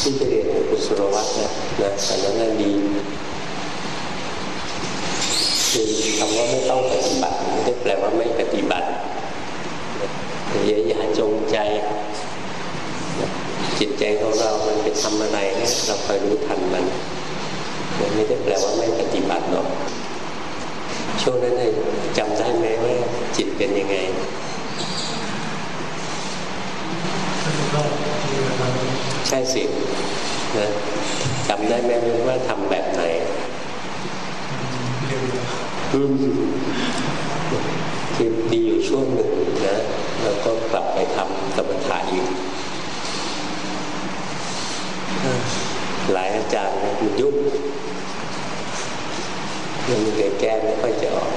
ที่ไปเรียนกุศลวัฒน์นะนะอันนั้นน่ะดีคือคำว่าไม่ต้องปฏิบัติไม่ได้แปลว่าไม่ปฏิบัติอย่าอย่าจงใจ จิตใจของเรา มันไปทำอะไรเนี่ยเราคอยรู้ทันมันไม่ได้แปลว่าไม่ปฏิบัติหรอกช่วงนั้นเลยจำได้ไหมว่าจิตเป็นยังไง ใช่สินะจำได้ไหมว่าทำแบบไหนคือดีอยู่ช่วงหนึ่งนะ แล้วก็กลับไปทำสมถะอีกหลายอาจารย์มันยุ่งยังแก้ไม่ค่อยจะออก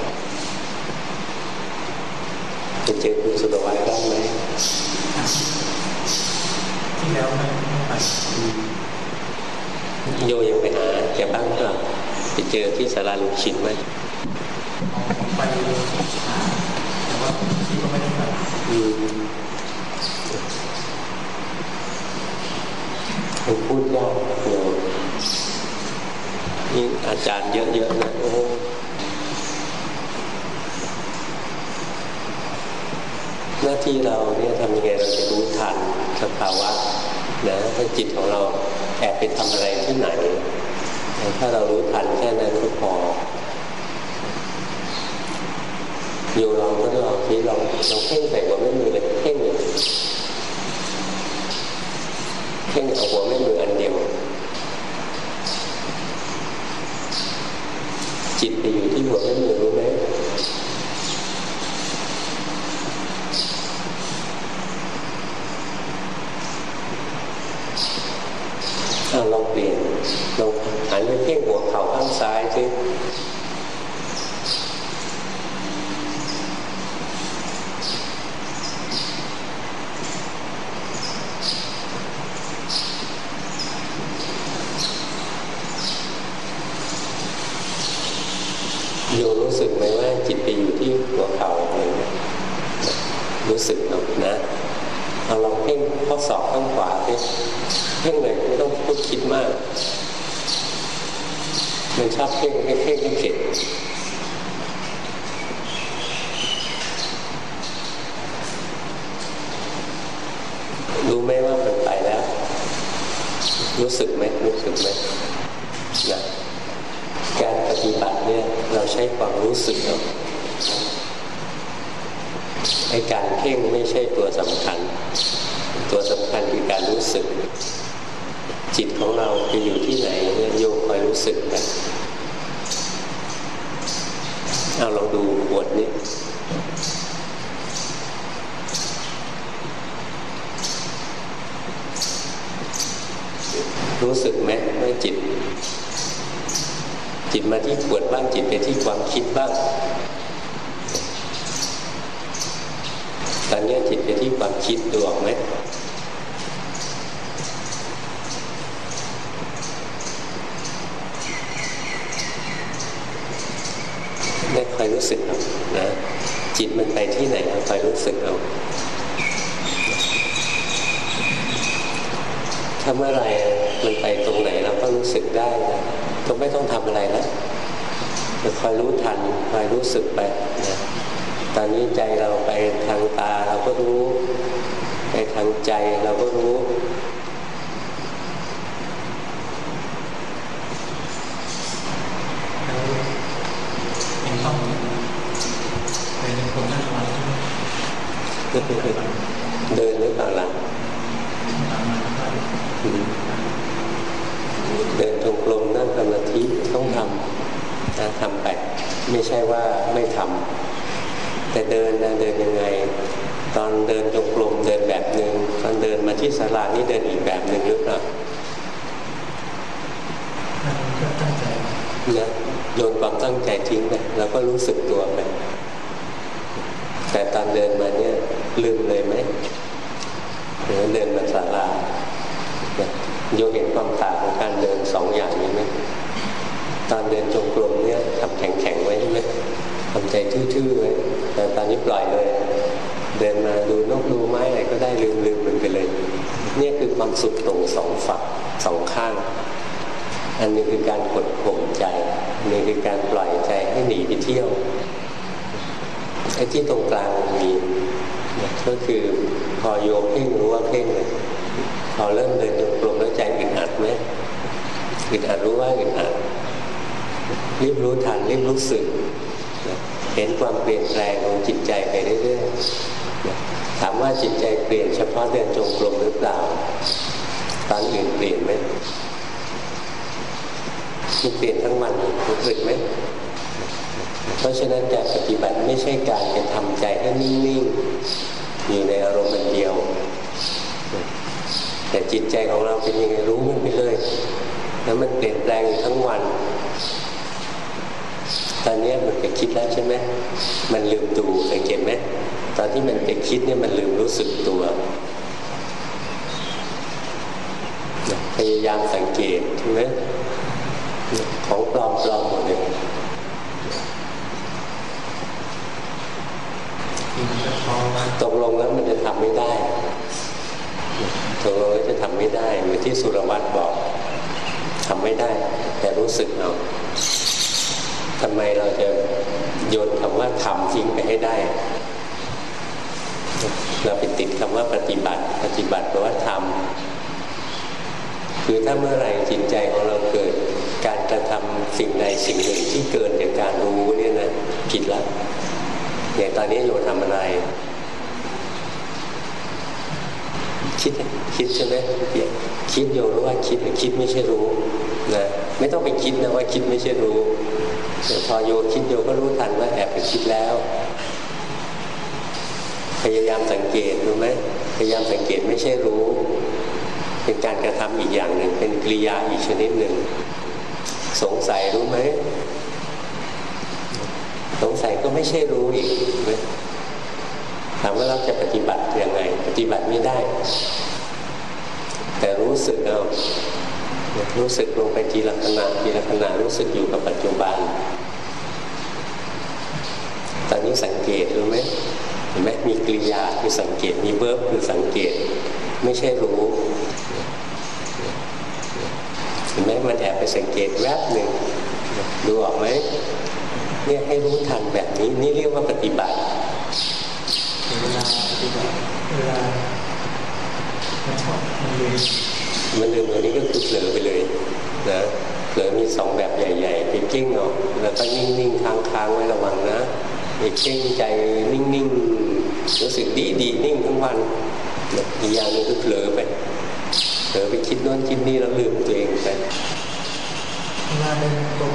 จะเจอคุณสุดวัยบ้างไหมที่แล้วไม่ไป โยยังไปหาแกบ้างเปล่าไปเจอที่สาราลุงชินไหมไปแต่ว่าที่ก็ไม่ได้ไปผมพูดยากเดี๋ยวนี่อาจารย์เยอะๆนะโอ้หน้าที่เราเนี่ยทำยังไงเราจะรู้ทันสภาวะ นะถ้าจิตของเราแอบไปทำอะไรที่ไหน ถ้าเรารู้ทันแค่นั้นก็พออยู่ลองก็ลองที่ลองลองเพ่งใส่หัวแม่มือเลยเพ่งเลยเพ่งเอาหัวแม่มืออันเดียว จิตไปอยู่ที่หัวแม่มือรู้ไหมลองเปลี่ยนลองหันไปเพ่งหัวเข่าข้างซ้ายสิโยรู้สึกไหมว่าจิตไปอยู่ที่หัวเข่าอะไรเงี้ยรู้สึกเนาะนะเราลองเพ่งข้อศอกข้างขวาสิเพ่งเลยไม่ต้องพูดคิดมาก มันชอบเพ่งให้เพ่งให้เข็ดรู้ไหมว่ามันไปแล้ว รู้สึกไหมรู้สึกไหมนะการปฏิบัติเนี่ยเราใช้ความรู้สึกเนาะไอการเพ่งไม่ใช่ตัวสำคัญ ตัวสำคัญคือการรู้สึก จิตของเราไปอยู่ที่ไหนเนี่ยโยคอยรู้สึกกันเอาเราดูบทนี้ รู้สึกไหมว่าจิตจิตมาที่ขวดบ้างจิตไปที่ความคิดบ้าง ตอนนี้จิตไปที่ความคิดดูออกไหมได้คอยรู้สึกเอานะ จิตมันไปที่ไหนเราคอยรู้สึกเอาถ้าเมื่อไรมันไปตรงไหนเราก็รู้สึกได้นะก็ไม่ต้องทำอะไรแล้วจะคอยรู้ทันคอยรู้สึกไปนะตอนนี้ใจเราไปทางตาเราก็รู้ ไปทางใจเราก็รู้ยังต้องเป็นคนนั่งสมาธิ เดินหรือเปล่าล่ะเดินจงกรมนั่งสมาธิต้องทำนะทำไปไม่ใช่ว่าไม่ทำแต่เดินนะเดินยังไง ตอนเดินจงกรมเดินแบบหนึ่งตอนเดินมาที่ศาลานี่เดินอีกแบบหนึ่งหรือเปล่าเนี่ยโยนความตั้งใจทิ้งไปแล้วก็รู้สึกตัวไปแต่ตอนเดินมาเนี่ย ลืมเลยไหมหรือเดินมาศาลาโยเห็นความต่างของการเดินสองอย่างนี้ไหมตอนเดินจงกรมเนี่ยทำแข็งๆไว้ใช่ไหมทำใจทื่อๆไว้แต่ตอนนี้ปล่อยเลย เดินมาดูนกดูไม้อะไรก็ได้ลืมลืมมันไปเลย เนี่ยคือความสุดตรงสองฝักสองข้าง อันนึงคือการกดข่มใจนนึงคือการปล่อยใจให้หนีไปเที่ยวไอ้ที่ตรงกลางมี ก็คือพอโยมเพ่งรู้ว่าเพ่งเลยพอเริ่มเดินจงกรมแล้วใจอึดอัดไหมอึดอัดรู้ว่าอึดอัดรีบรู้ทันรีบรู้สึก เห็นความเปลี่ยนแปลงของจิตใจไปเรื่อยๆถามว่าจิตใจเปลี่ยนเฉพาะเดินจงกรมหรือเปล่าตอนอื่นเปลี่ยนไหมมันเปลี่ยนทั้งวันรู้สึกไหมเพราะฉะนั้นการปฏิบัติไม่ใช่การจะทำใจให้นิ่งๆ อยู่ในอารมณ์เดียว แต่จิตใจของเราเป็นยังไงรู้มันไปเลย แล้วมันเปลี่ยนแปลงทั้งวัน ตอนนี้มันไปคิดแล้วใช่ไหมมันลืมดูสังเกตไหมตอนที่มันไปคิดเนี่ยมันลืมรู้สึกตัวพยายามสังเกตใช่ไหมของปลอมปลอมหมดเลย กินก็ท้อว่า ตกลงแล้วมันจะทำไม่ได้ตกลงแล้วจะทำไม่ได้เหมือนที่สุรวัตรบอกทำไม่ได้ แต่รู้สึกเอาทำไมเราจะโยนคำว่าทำทิ้งไปให้ได้ เราไปติดคำว่าปฏิบัติ ปฏิบัติแปลว่าทำคือถ้าเมื่อไหร่จิตใจของเราเกิดการกระทำสิ่งใดสิ่งหนึ่งที่เกินจากการรู้เนี่ยนะผิดล้วอย่างตอนนี้โยทำอะไร คิดคิดใช่ไหมคิดโยรู้ว่าคิดคิดไม่ใช่รู้นะไม่ต้องไปคิดนะว่าคิดไม่ใช่รู้แต่พอโยคิดโยก็รู้ทันว่าแอบไปคิดแล้ว พยายามสังเกตรู้ไหมพยายามสังเกตไม่ใช่รู้ เป็นการกระทำอีกอย่างหนึ่ง เป็นกริยาอีกชนิดหนึ่ง สงสัยรู้ไหมสงสัยก็ไม่ใช่รู้อีกไหม ถามว่าเราจะปฏิบัติยังไง ปฏิบัติไม่ได้ แต่รู้สึกเอารู้สึกลงไปทีละขณะทีละขณะรู้สึกอยู่กับปัจจุบัน ตอนนี้สังเกตรู้ไหมเห็นไหมมีกริยาคือสังเกตมีเบิร์บคือสังเกต ไม่ใช่รู้เห็นไหมมันแอบไปสังเกตแวบหนึ่งดูออกไหมเนี่ยให้รู้ทันแบบนี้ นี่เรียกว่าปฏิบัติ ลาปฏิบัติเวลามันชอบมันลืมมันลืมตัวนี้ก็คือเผลอไปเลยนะเผลอมีสองแบบใหญ่ๆเป็นกิ้งออกแล้วก็นิ่งๆค้างๆไว้ระวังนะอีกกิ้งใจนิ่งๆรู้สึกดีดีๆนิ่งทั้งวันอีกอย่างหนึงคือเผลอไปเผลอไปคิดโน้นคิดนี่แล้วลืมตัวเองไปเวลาเดินตรง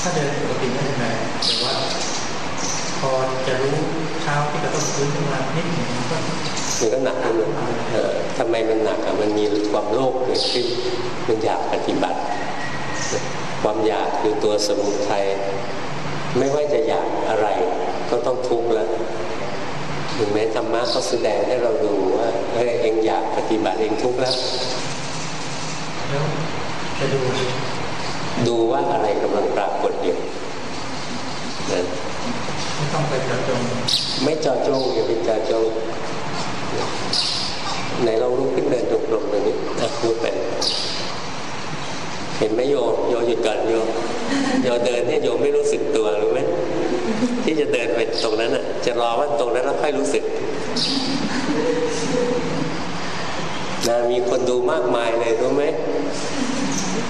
ถ้าเดินปกติไม่เป็นไรแต่ว่าพอจะรู้ เท้าที่กระต้องพื้นขึ้นมานิดหนึ่งมันก็มันก็หนักขึ้นมาเออทำไมมันหนักอะมันมีความโลภเกิดขึ้น มันอยากปฏิบัติ ความอยากคือตัวสมุทัยไม่ว่าจะอยากอะไร ก็ต้องทุกข์แล้วถึงแม้ธรรมะเขาแสดงให้เราดูว่าเฮ้ยเองอยากปฏิบัติเองทุกข์แล้วแล้วจะดูดูว่าอะไรกำลังปรากฏอยู่นะไม่ต้องไปเจาะจง ไม่เจอจงอย่าไปเจอจงไหนเราลุกขึ้นเดินจงกรมตรงนี้อะลุกไปเห็นไหมโยโยหยุดก่อนโยโยเดินเนี่ยโยไม่รู้สึกตัวรู้ไหมที่จะเดินไปตรงนั้นอะ จะรอว่าตรงนั้นแล้วค่อยรู้สึกนะมีคนดูมากมายเลยรู้ไหม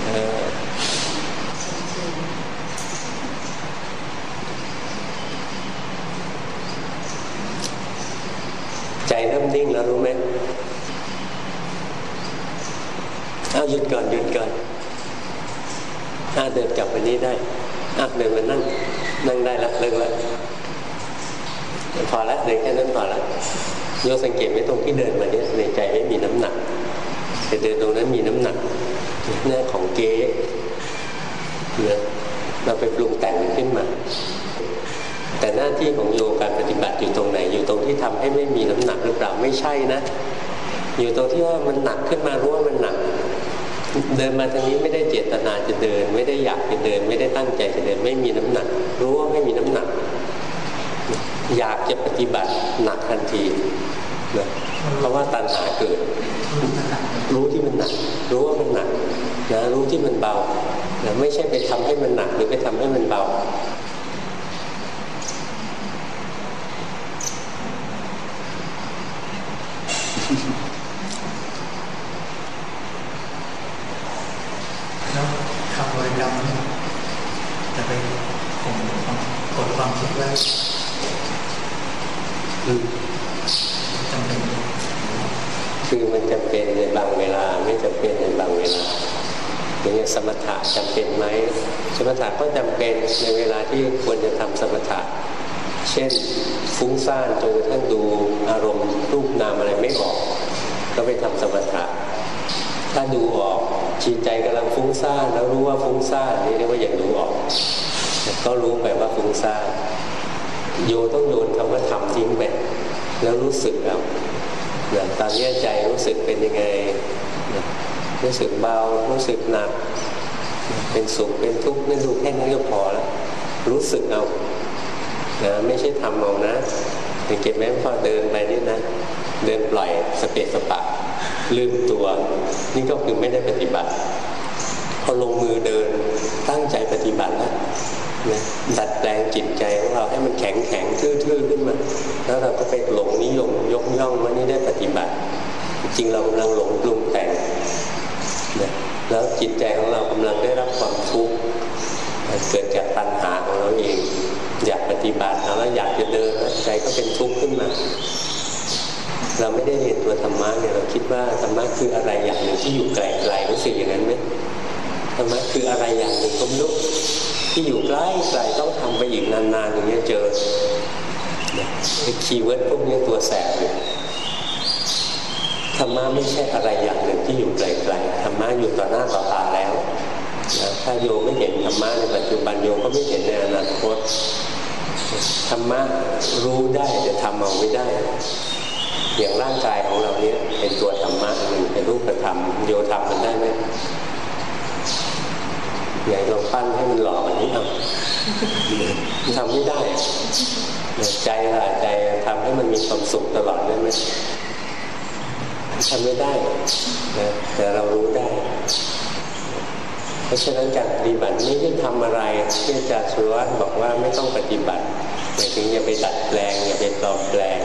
เออใจเริ่ม นิ่งแล้วรู้ไหมเอาหยุดก่อนหยุดก่อนอาเดินกลับมานี้ได้อะเดินมานั่งนั่งได้ละเลิกละพอละเดินแค่นั้นพอละโยสังเกตไว้ตรงที่เดินมาเนี่ยในใจไม่มีน้ำหนักแต่เดินตรงนั้นมีน้ำหนักหน้าของเก๊เนี่ยเราไปปรุงแต่งมันขึ้นมา แต่หน้าที่ของโยการปฏิบัติอยู่ตรงไหน อยู่ตรงที่ทำให้ไม่มีน้ำหนักหรือเปล่าไม่ใช่นะ อยู่ตรงที่ว่ามันหนักขึ้นมารู้ว่ามันหนัก เดินมาทางนี้ไม่ได้เจตนาจะเดิน ไม่ได้อยากจะเดิน ไม่ได้ตั้งใจจะเดิน ไม่มีน้ำหนัก รู้ว่าไม่มีน้ำหนัก อยากจะปฏิบัติหนักทันทีนะเพราะว่าตัณหาเกิด รู้ที่มันหนัก รู้ว่ามันหนักนะรู้ที่มันเบานะไม่ใช่ไปทำให้มันหนักหรือไปทำให้มันเบาแล้วคำบริกรรมนี่จะไปข่มความกดความคิดไว้ อืม จำเป็น คือมันจำเป็นในบางเวลา ไม่จำเป็นในบางเวลาอย่างเงี้ยสมถะจำเป็นไหมสมถะก็จำเป็นในเวลาที่ควรจะทำสมถะ เช่นฟุ้งซ่านจนกระทั่งดูอารมณ์รูปนามอะไรไม่ออก ก็ไปทำสมถะ ถ้าดูออกจิตใจกำลังฟุ้งซ่านแล้วรู้ว่าฟุ้งซ่านนี่เรียกว่าอย่างดูออก ก็รู้ไปว่าฟุ้งซ่านโยต้องโยนคำว่าทำทิ้งไป แล้วรู้สึกเอานะตอนนี้ใจรู้สึกเป็นยังไงนะรู้สึกเบา รู้สึกหนัก เป็นสุข เป็นทุกข์ไม่ดูแค่นี้ก็พอแล้ว รู้สึกเอานะไม่ใช่ทำเอานะสังเกตไหมพอเดินไปนี่นะ เดินปล่อยสเปะสปะ ลืมตัว นี่ก็คือไม่ได้ปฏิบัติพอลงมือเดินตั้งใจปฏิบัติแล้ว ดัดแปลงจิตใจของเราให้มันแข็งแข็งทื่อๆขึ้นมา แล้วเราก็ไปหลงนิยมยกย่องว่านี่ได้ปฏิบัติ จริงเรากำลังหลงปรุงแต่งนะแล้วจิตใจของเรากำลังได้รับความทุกข์เกิดจากปัญหาของเราเอง อยากปฏิบัติแล้วอยากจะเดินใจก็เป็นทุกข์ขึ้นมา เราไม่ได้เรียนตัวธรรมะเนี่ยเราคิดว่าธรรมะคืออะไรอย่างหนึ่งที่อยู่ไกลๆรู้สึกอย่างนั้นไหมธรรมะคืออะไรอย่างหนึ่งก็ไม่รู้ ที่อยู่ใกล้ไกลต้องทำไปอีกนานๆอย่างเงี้ยเจอไอ้คีย์เวิร์ดพวกนี้ตัวแสบอยู่ธรรมะไม่ใช่อะไรอย่างหนึ่งที่อยู่ไกลๆธรรมะอยู่ต่อหน้าต่อตาแล้วนะถ้าโยไม่เห็นธรรมะในปัจจุบันโยก็ไม่เห็นในอนาคตธรรมะรู้ได้แต่ทำเอาไม่ได้อย่างร่างกายของเราเนี้ยเป็นตัวธรรมะหนึ่งเป็นรูปธรรมโยทำมันได้ไหม ใหญ่ลองปั้นให้มันหล่อแบบนี้เอาทำไม่ได้ใจละใจทำให้มันมีความสุขตลอดได้ไหมทำไม่ได้นะแต่เรารู้ได้ เพราะฉะนั้นการปฏิบัติไม่ได้ทำอะไรที่อาจารย์สุวัฒน์บอกว่าไม่ต้องปฏิบัติหมายถึงอย่าไปดัดแปลงอย่าไปปลอมแปลง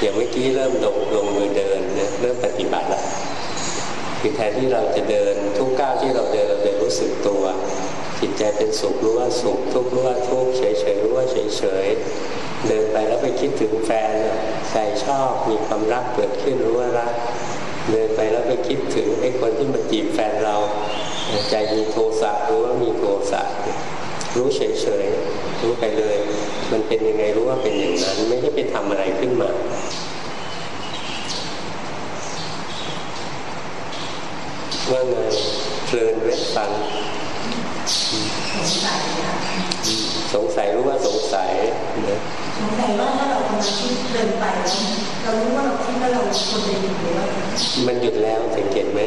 อย่างเมื่อกี้เริ่มลงลงมือเดินเริ่มปฏิบัติแล้ว คือแทนที่เราจะเดินทุกก้าวที่เราเดินเราเดินรู้สึกตัว จิตใจเป็นสุขรู้ว่าสุขทุกข์รู้ว่าทุกข์เฉยเฉยรู้ว่าเฉยเฉยเดินไปแล้วไปคิดถึงแฟนใจชอบมีความรักเกิดขึ้นรู้ว่ารักเดินไปแล้วไปคิดถึงไอ้คนที่มาจีบแฟนเราใจมีโทสะรู้ว่ามีโทสะรู้เฉยๆรู้ไปเลย มันเป็นยังไงรู้ว่าเป็นอย่างนั้น ไม่ได้ไปทำอะไรขึ้นมา ว่าไงเพลินเวทฟังสงสัยอะสงสัยรู้ว่าสงสัยนะสงสัยว่าถ้าเรากำลังคิดเดินไป เรารู้ว่าเราคิดว่าเราควรจะหยุดหรือว่ามันหยุดแล้วสังเกตไหม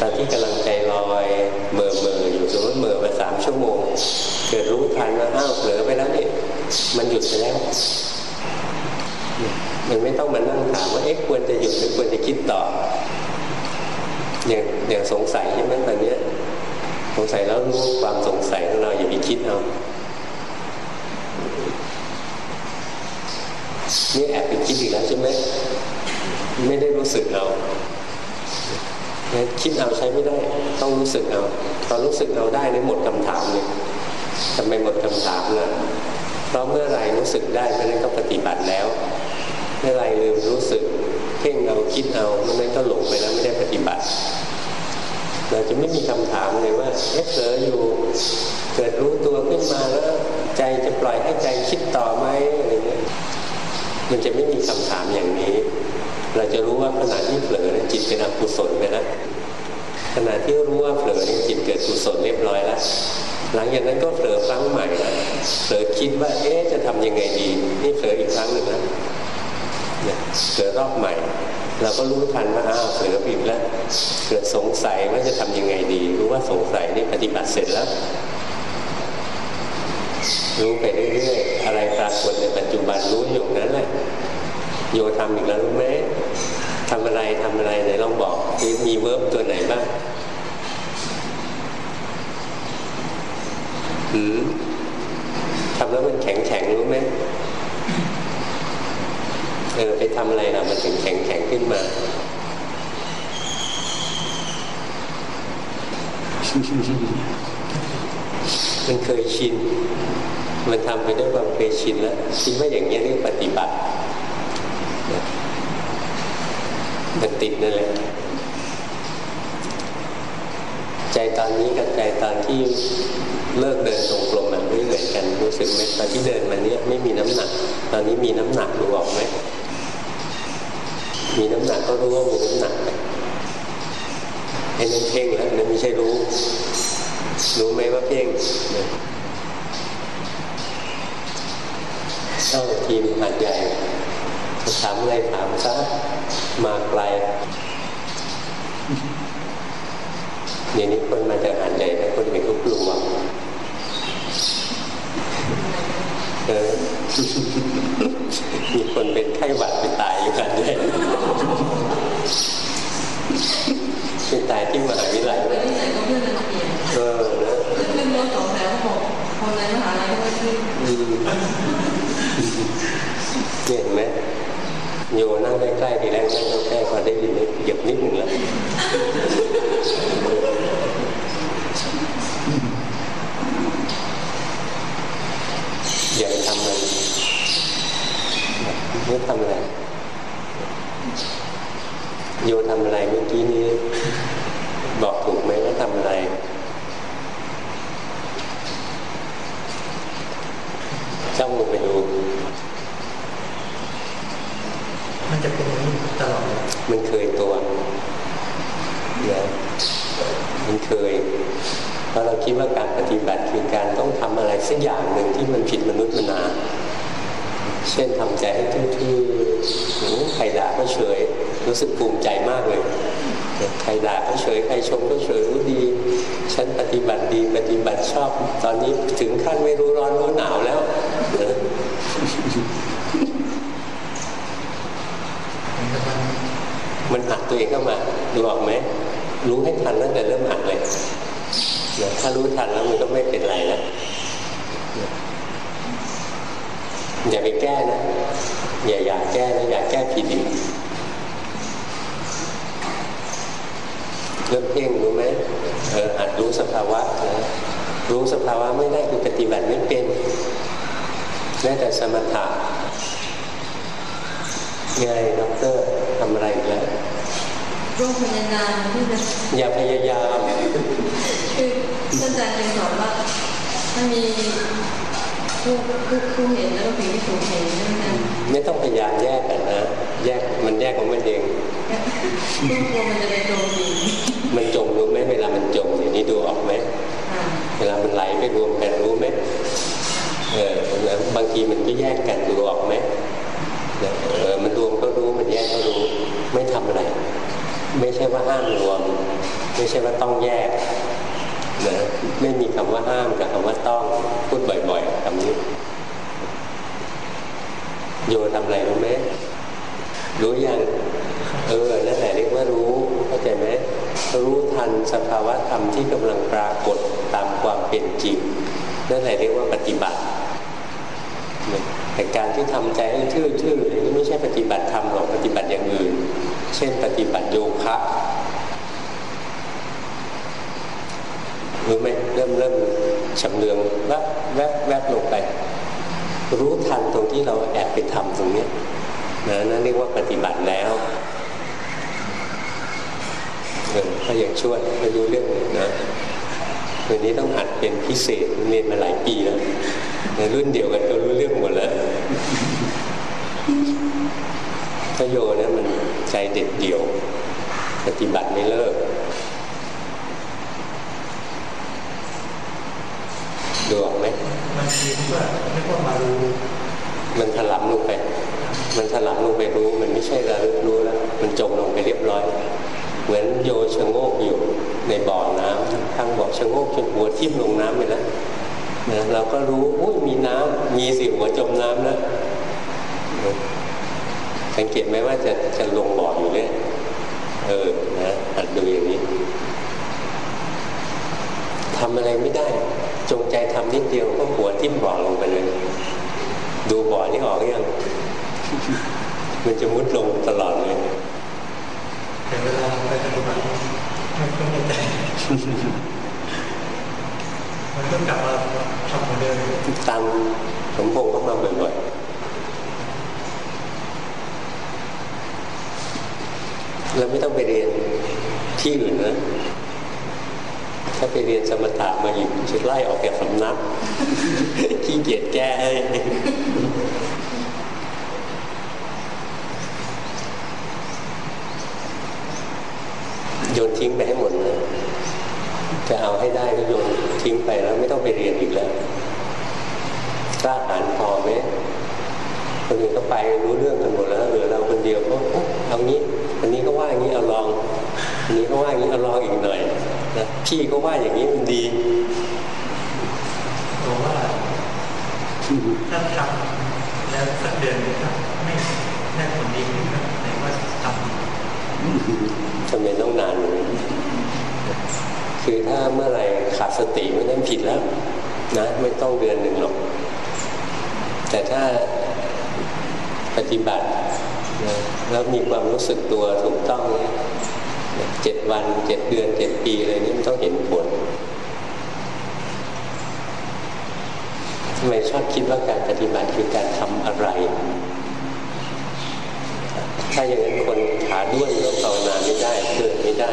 ตอนที่กำลังใจลอยเมื่อเมื่ออยู่สมมติเมื่อมาสามชั่วโมง เกิดรู้ทันว่าอ้าวเผลอไปแล้วนี่มันหยุดไปแล้วมันไม่ต้องมานั่งถามว่าเอ๊ะควรจะหยุดหรือควรจะคิดต่อ อย่างอย่างสงสัยใช่ไหมตอนเนี้ยสงสัยแล้วรู้ความสงสัยของเราอย่าไปคิดเอานี่แอบไปคิดอีกแล้วใช่ไหมไม่ได้รู้สึกเอาคิดเอาใช้ไม่ได้ ต้องรู้สึกเอาพอนรู้สึกเอาได้ในหมดคำถามเลยทำไมหมดคำถามล่ะเพราะเมื่อไรรู้สึกได้เมื่อนั้นก็ปฏิบัติแล้ว เมื่อไรลืมรู้สึก เพ่งเอาคิดเอามื่อนั้นก็หลงไปแล้วไม่ได้ปฏิบัติเราจะไม่มีคำถามเลยว่าเอ๊ะเผลออยู่เกิดรู้ตัวขึ้นมาแล้วใจจะปล่อยให้ใจคิดต่อไหมอะไรเงี้ยมันจะไม่มีคำถามอย่างนี้ เราจะรู้ว่าขณะที่เผลอจิตเป็นอกุศลไปแล้วขณะที่รู้ว่าเผลอจิตเกิดกุศลเรียบร้อยแล้วหลังจากนั้นก็เผลอครั้งใหม่ล้วเผลอคิดว่าเอ๊ะจะทำยังไงดีนี่เผลออีกครั้งหนึ่งนะ เกิดรอบใหม่ เราก็รู้ทันว่าอ้าวเสือบีบแล้ว เกิดสงสัยว่าจะทํำยังไงดี รู้ว่าสงสัยนี่ปฏิบัติเสร็จแล้ว รู้ไปเรื่อยๆอะไรปรากฏในปัจจุบันรู้อยู่นั้นแหละโยทำอีกแล้วรู้ไหมทำอะไรทำอะไรไหนลองบอกมีเวิร์บตัวไหนบ้างหืมทำแล้วมันแข็งแข็งรู้ไหม ออไปทำอะไรนะมันถึงแข็งแข็งขึ้นมา มันเคยชิน มันทำไปด้วยความเคยชินแล้วคิดว่าอย่างนี้เรียกปฏิบัติมันติดนั่นแหละใจตอนนี้กับใจตอนที่เลิกเดินตรงกลมมันไม่เหมือนกันรู้สึกไหมตอนที่เดินมาเนี้ยไม่มีน้ำหนัก ตอนนี้มีน้ำหนักรู้ออกไหม มีน้ำหนักก็รู้ว่ามีน้ำหนักไปไอ้นั่นเพ่งแล้วนั่นไม่ใช่รู้ รู้ไหมว่าเพ่งเข้าทีมหัดใหญ่ถามอะไรถามซะมาไกลเดี๋ยวนี้คนมาจากหัดใหญ่แต่คนเป็นทุกกลุ่มเออมีคนเป็นไข้หวัดใหญ่ไปตายที่มหาวิทยาลัย แต่นิสัยของเพื่อนมันเปลี่ยน เออนะ ขึ้นรถสอง แถวเขาบอกคนในมหาลัยเขาไม่ขึ้นอืมเห็นไหมโยนั่งใกล้ๆทีแรกนั่งใกล้ๆพอได้ยินนี่เหยียบนิดหนึ่งแล้วอย่าไปทำมันไม่ทำอะไรโยทำอะไรเมื่อกี้นี้ บอกถูกไหมว่าทำอะไร จ้องลงไปดู มันจะเป็นอย่างนี้ตลอดมันเคยตัวนะมันเคยเพราะเราคิดว่าการปฏิบัติคือการต้องทำอะไรสักอย่างหนึ่งที่มันผิดมนุษย์มนา เช่นทำใจให้ทื่อๆหือใครด่าก็เฉย รู้สึกภูมิใจมากเลย ใครด่าก็เฉย ใครชมก็เฉยรู้ดี ฉันปฏิบัติดีปฏิบัติชอบ ตอนนี้ถึงขั้นไม่รู้ร้อนรู้หนาวแล้ว มันจะมันหักตัวเองเข้ามาดูออกไหมรู้ให้ทันตั้งแต่เริ่มหักเลยถ้ารู้ทันแล้วมันก็ไม่เป็นไรแล้วอย่าไปแก้นะ อย่าอยากแก้นะอย่าแก้ผิดอีกเริ่มเพ่งรู้ไหมเออหัดรู้สภาวะนะรู้สภาวะไม่ได้คือปฏิบัติไม่เป็น แม้แต่สมถะไงด็อกเตอร์ทำอะไรอีกแล้วโรคพยานาที่จะอย่าพยายาม คือท่านอาจารย์เคยสอนว่าถ้ามีผู้ผู้ผู้เห็นแล้วก็ผีที่ถูกเห็นใช่ไหมคะไม่ต้องพยายามแยกกันนะ แยกมันแยกของมันเองผู้กลัวมันจะไปโจมตีมันจมรู้ไหมเวลามันจมอย่างนี้ดูออกไหมค่ะเวลามันไหลไปรวมกันรู้ไหม เออบางทีมันก็แยกกันดูออกไหมเนี่ยเออมันรวมก็รู้มันแยกก็รู้ไม่ทำอะไร ไม่ใช่ว่าห้ามรวม ไม่ใช่ว่าต้องแยกนะไม่มีคำว่าห้ามกับคำว่าต้องพูดบ่อยๆคำนี้โยทำอะไรรู้ไหมรู้ยังเออนั่นแหละเรียกว่ารู้เข้าใจไหมรู้ทันสภาวะธรรมที่กำลังปรากฏตามความเป็นจริงนั่นแหละเรียกว่าปฏิบัติ แต่การที่ทำใจให้ทื่อๆนี่ไม่ใช่ปฏิบัติธรรมหรอกปฏิบัติอย่างอื่น เช่น ปฏิบัติโยคะรู้ไหมเริ่มเริ่มชำเลืองแวบแวบแวบลงไป รู้ทันตรงที่เราแอบไปทำตรงเนี้ยนะนั่นเรียกว่าปฏิบัติแล้วเออถ้าอย่างช่วยไม่รู้เรื่องเลยนะวันนี้ต้องหัดเป็นพิเศษเรียนมาหลายปีแล้ว ในรุ่นเดียวกันก็รู้เรื่องหมดแล้วถ้าโยเนี่ยมันใจเด็ดเดี่ยว ปฏิบัติไม่เลิกดูออกไหมบางทีก็ไม่ว่ามารู้มันถลำลงไป มันถลำลงไปรู้ มันไม่ใช่ระลึกรู้แล้ว มันจมลงไปเรียบร้อย เหมือนโยชะโงกอยู่ในบ่อน้ำทางบ่อชะโงกจนหัวทิ่มลงน้ำไปแล้ว นะเราก็รู้อุ้ยมีน้ำมีสิหัวจมน้ำแล้วนะสังเกตไหมว่าจะจะลงบ่ออยู่เนี่ยเออนะหัดดูอย่างนี้ทำอะไรไม่ได้จจงใจทำนิดเดียวก็หัวทิ่มบ่อลงไปเลย ดูบ่อนี่ออกยังมันจะมุดลงตลอดเลยแต่เวลาไปปฏิบัติมันก็ไม่ใจ มันก็กลับมาทำเหมือนเดิมตามสมพงษ์เข้ามาบ่อยๆแล้วไม่ต้องไปเรียนที่อื่นนะถ้าไปเรียนสมถะมาอีกจะไล่ออกจากสำนักขี้เกียจแก้ให้โยนทิ้งไปให้หมดเลย จะเอาให้ได้ก็โยน ทิ้งไปแล้วไม่ต้องไปเรียนอีกแล้วกล้าหาญพอไหมคนอื่นก็ไปรู้เรื่องกันหมดแล้วเหลือเราคนเดียวก็เอ๊ะเอางี้ อันนี้ก็ว่าอย่างนี้เอาลองอันนี้ก็ว่าอย่างนี้เอาลองอีกหน่อยนะพี่ก็ว่าอย่างนี้มันดีบอกว่าถ้าทำแล้วสักเดือนหนึ่งครับไม่ได้ผลดีขึ้นครับไหนว่าทำทำไมต้องนานเลย คือถ้าเมื่อไหร่ขาดสติไม่นั้นผิดแล้วนะไม่ต้องเดือนหนึ่งหรอก แต่ถ้าปฏิบัตินะแล้วมีความรู้สึกตัวถูกต้องเนี่ยเจ็ดวันเจ็ดเดือนเจ็ดปีอะไรนี่ต้องเห็นผลทำไมชอบคิดว่าการปฏิบัติคือการทำอะไร ถ้าอย่างนั้นคนขาด้วนก็ภาวนาไม่ได้เดินไม่ได้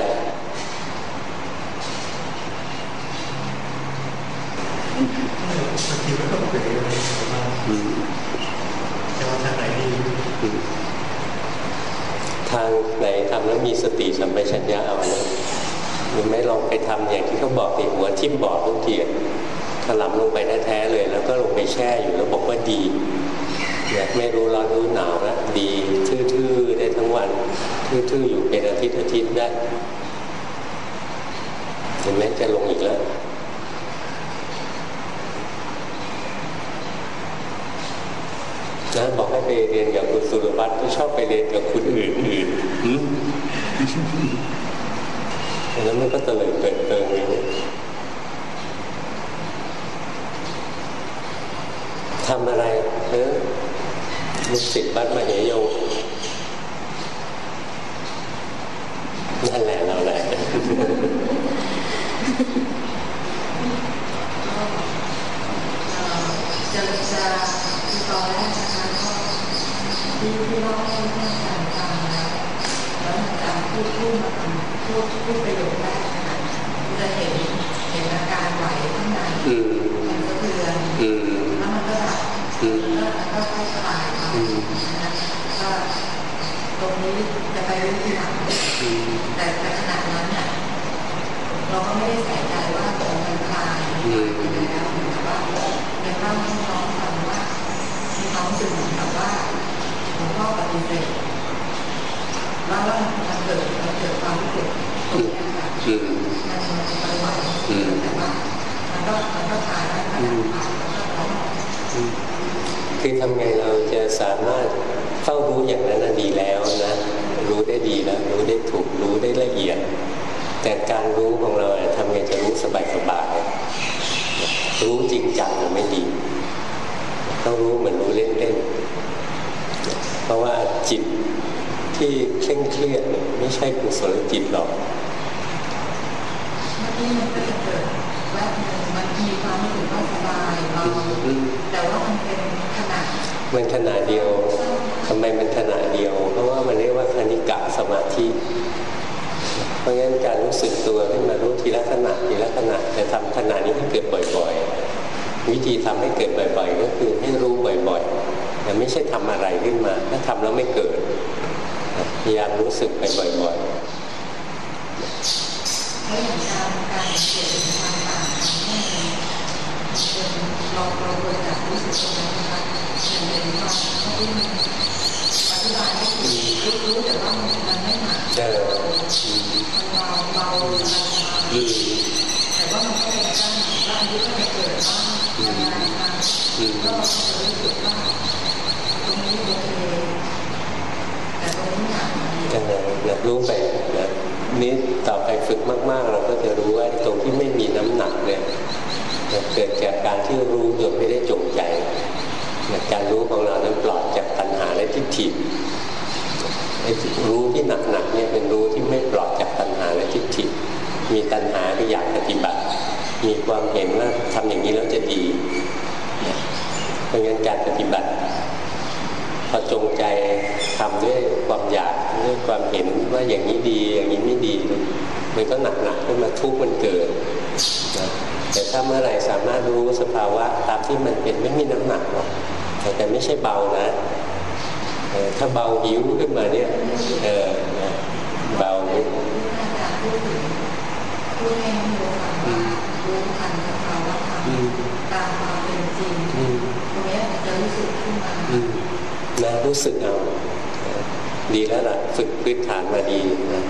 บางทีก็ต้องเปลี่ยนเลยว่าจะว่าทางไหนดีทางไหนทำแล้วมีสติสัมปชัญญะเอานะหรือไม่ลองไปทำอย่างที่เขาบอกติหัวทิ่มบอดทุกทีถลำลงไปแท้ๆเลย แล้วก็ลงไปแช่อยู่แล้วบอกว่าดีเนี่ยไม่รู้ร้อนรู้หนาวนะดีทื่อๆได้ทั้งวันทื่อๆอยู่เป็นอาทิตย์อาทิตย์ได้เห็นไหมจะลงอีกแล้ว นะบอกให้ ไปเรียนกับคุณสุรวัตรก็ชอบไปเรียนกับคุณอื่นๆหืมแล้วมันก็เตลิดเปิดเปิงอย่างนี้ทำอะไรเออลูกศิษย์วัดมาเหยโยงนั่นแหละเราแหละจะจะคือตอนแรกนะคะ ที่ที่เล่าให้ท่านอาจารย์ฟังแล้วแล้วอาจารย์พูดพูดมาพูดพูดประโยคแรกนะคะจะเห็นเห็นอาการไหวข้างในอืมมันสะเทือนอืมแล้วมันก็ดับอืมแล้วมันก็ค่อยคลายมาอืมนะคะก็ตรงนี้จะไปรู้ทีหลังอืมแต่แต่ขณะนั้นเนี่ยเราก็ไม่ได้ใส่ใจว่าตรงมันคลายอืมแล้วเหมือนกับว่ายังเล่าให้น้องฟังว่ามีความรู้สึกเหมือนกับว่า หลวงพ่อปฏิเสธแล้วว่ามันเกิดมันเกิดความรู้สึกตรงนี้ค่ะมันมันไปไหวแต่ว่ามันก็มันก็คลายได้ขนาดคลายแล้วก็ร้องคือทำไงเราจะสามารถเฝ้ารู้อย่างนั้นดีแล้วนะรู้ได้ดีแล้วรู้ได้ถูกรู้ได้ละเอียด แต่การรู้ของเราทำไงจะรู้สบายสบายๆรู้จริงจังมันไม่ดีต้องรู้เหมือนรู้เล่น ราะว่าจิตที่เคร่งเครียดเนี่ยไม่ใช่กุศลจิตหรอกเมื่อกี้มันก็จะเกิดแวบหนึ่งมันมีความรู้สึกว่าสบายเบาอืมแต่ว่ามันเป็นขนาดมันขณะเดียวทำไมมันขณะเดียว เพราะว่ามันเรียกว่าคณิกะสมาธิ เพราะงั้นการรู้สึกตัวขึ้นมารู้ทีละขณะทีละขณะแต่ทำขณะนี้ให้เกิดบ่อย ๆ วิธีทำให้เกิดบ่อย ๆ ก็คือให้รู้บ่อย ๆ แต่ไม่ใช่ทำอะไรขึ้นมา ถ้าทำแล้วไม่เกิด พยายามรู้สึกไปบ่อยๆแล้วอย่างการการเปลี่ยนความต่างกันเนี่ยเราเราควรจะรู้สึกตรงนั้นนะคะอย่างเห็นว่าเขาที่มันอธิบายไม่ถูกรู้แต่ว่ามันไม่หนักเจอมันเบาเบาแต่ว่ามันก็เป็นการว่าอันนี้ก็จะเกิดบ้างยังไงบ้างอืมก็จะรู้สึกว่าง นี้โอเคแต่ตรงนี้หนักจังเลยนะรู้ไปนะนี้ต่อไปฝึกมาก ๆ เราก็จะรู้ว่าตรงที่ไม่มีน้ำหนักเนี่ยเกิดจากการที่รู้โดยไม่ได้จงใจการรู้ของเรานั้นปลอดจากตัณหาและทิฏฐิรู้ที่หนักๆเนี่ยเป็นรู้ที่ไม่ปลอดจากตัณหาและทิฏฐิ มีตัณหาก็อยากปฏิบัติ มีความเห็นว่าทำอย่างนี้แล้วจะดีเพราะงั้นการปฏิบัติพอจงใจ ทำด้วยความอยากด้วยความเห็นว่าอย่างนี้ดี อย่างนี้ไม่ดี มันก็หนักๆขึ้นมาทุกข์มันเกิดนะแต่ถ้าเมื่อไหร่สามารถรู้สภาวะตามที่มันเป็นไม่มีน้ำหนักหรอกแต่ไม่ใช่เบานะถ้าเบาหิวขึ้นมาเนี่ยเออเบาเนี่ยอาจารย์พูดถึงพูดให้รู้ค่ะว่ารู้ทันสภาวะธรรมตามความเป็นจริงตรงนี้จะรู้สึกขึ้นมานะรู้สึกเอา ดีแล้วล่ะฝึกพื้นฐานมาดีนะ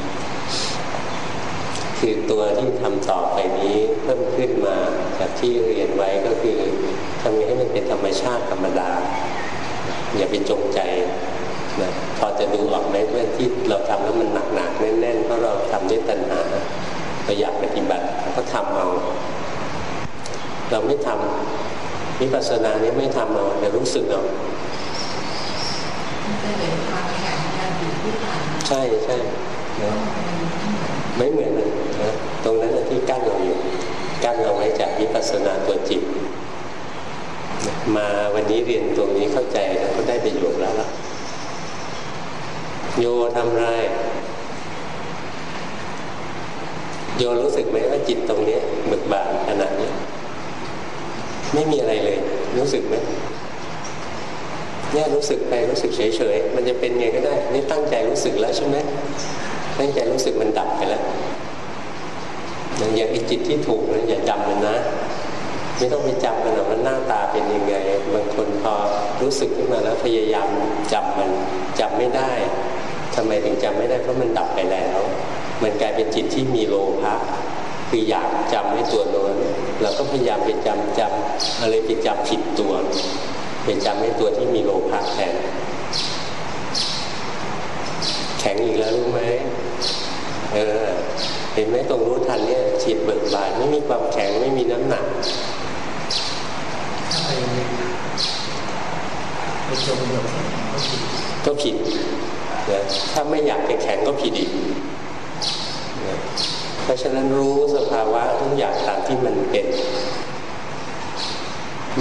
คือตัวที่ทำต่อไปนี้เพิ่มขึ้นมาจากที่เรียนไว้ก็คือทำไงให้มันเป็นธรรมชาติธรรมดา อย่าไปจงใจนะพอจะดูออกไหมว่าที่เราทำแล้วมันหนักๆแน่นๆเพราะเราทำด้วยตัณหาเราอยากปฏิบัติก็ทำเอา เราไม่ทำวิปัสสนานี้ไม่ทำเอาแต่รู้สึกเอา ใช่ใช่ไม่เหมือนเลยนะตรงนั้นที่กั้นเราอยู่กั้นเราไว้จากวิปัสสนาตัวจิต มาวันนี้เรียนตรงนี้เข้าใจแล้วก็ได้ประโยชน์แล้วล่ะโยทำไรโยรู้สึกไหมว่าจิตตรงนี้เบิกบานขนาดนี้ไม่มีอะไรเลย รู้สึกไหม เนี่ยรู้สึกไปรู้สึกเฉยๆมันจะเป็นไงก็ได้ นี่ตั้งใจรู้สึกแล้วใช่ไหมตั้งใจรู้สึกมันดับไปแล้วอย่างไอ้จิตที่ถูกนั้นอย่าจำมันนะ ไม่ต้องไปจำมันหรอกมันหน้าตาเป็นยังไงบางคนพอรู้สึกขึ้นมาแล้วพยายามจำมันจำไม่ได้ทำไมถึงจำไม่ได้เพราะมันดับไปแล้วมันกลายเป็นจิตที่มีโลภะคืออยากจำให้ตัวโน้นเราก็พยายามไปจำจำอะไรไปจำผิดตัว ไปจำให้ตัวที่มีโลภะแทน แข็งอีกแล้วรู้ไหมเออ เห็นไหมตรงรู้ทันเนี่ยจิตเบิกบานไม่มีความแข็งไม่มีน้ำหนักก็ผิดนะถ้าไม่อยากจะแข็งก็ผิดอีกนะเพราะฉะนั้นรู้สภาวะทุกอย่างตามที่มันเป็น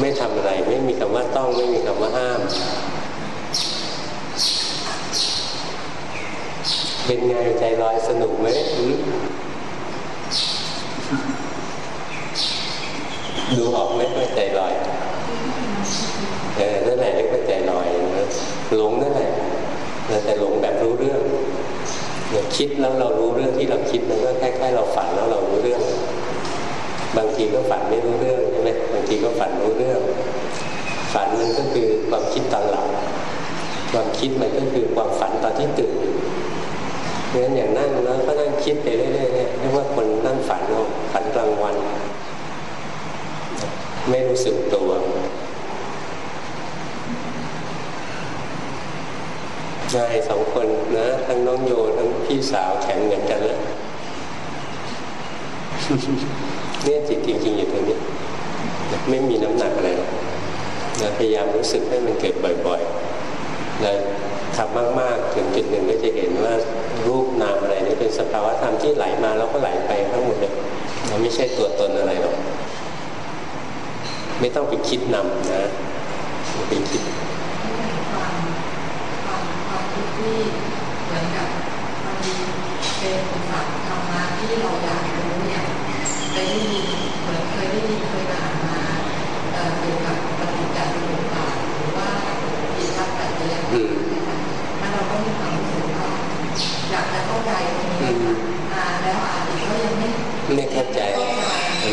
ไม่ทำอะไร ไม่มีคำว่าต้อง ไม่มีคำว่าห้าม เป็นไงใจลอยสนุกไหมดูออกไหมว่าใจลอยเออนั่นแหละเรียกว่าใจลอยนะหลงนั่นแหละแต่หลงแบบรู้เรื่องอย่าคิดแล้วเรารู้เรื่องที่เราคิดมันก็คล้ายๆเราฝันแล้วเรารู้เรื่อง บางทีก็ฝันไม่รู้เรื่องใช่ไหมบาง ทีก็ฝันรู้เรื่องฝันมันก็คือความคิดตอนหลับความคิดมันก็คือความฝันตอนที่ตื่นเพราะฉะนั้นอย่างนั่งแล้วก็นั่งคิดไปเรื่อยๆเรียกว่าคนนั่งฝันฝันกลางวัน ไม่รู้สึกตัวใช่สองคนนะ ทั้งน้องโยทั้งพี่สาวแข็งเหมือนกันแล้วเนี่ยจิตจริงๆอยู่ ไม่มีน้ำหนักอะไรนะพยายามรู้สึกให้มันเกิดบ่อยๆนะทำมากๆ ถึงจุดหนึ่งก็จะเห็นว่ารูปนามอะไรนี่เป็นสภาวะธรรมที่ไหลมาแล้วก็ไหลไปทั้งหมดเลยมันไม่ใช่ตัวตนอะไรหรอกไม่ต้องไปคิดนำนะไปคิดความความความคิดที่เหมือนกับมันเป็นศัพท์ธรรมะที่เราอยากรู้เนี่ยได้ยินเหมือนเคยได้ยินเคยอ่านมา เกี่ยวกับปฏิจจสมุปบาทหรือว่าอิทธิปัจจัยเราก็มีความรู้สึกว่าอยากจะเข้าใจตรงนี้อ่าแล้วอาจจะก็ยังไม่ไม่เข้าใจ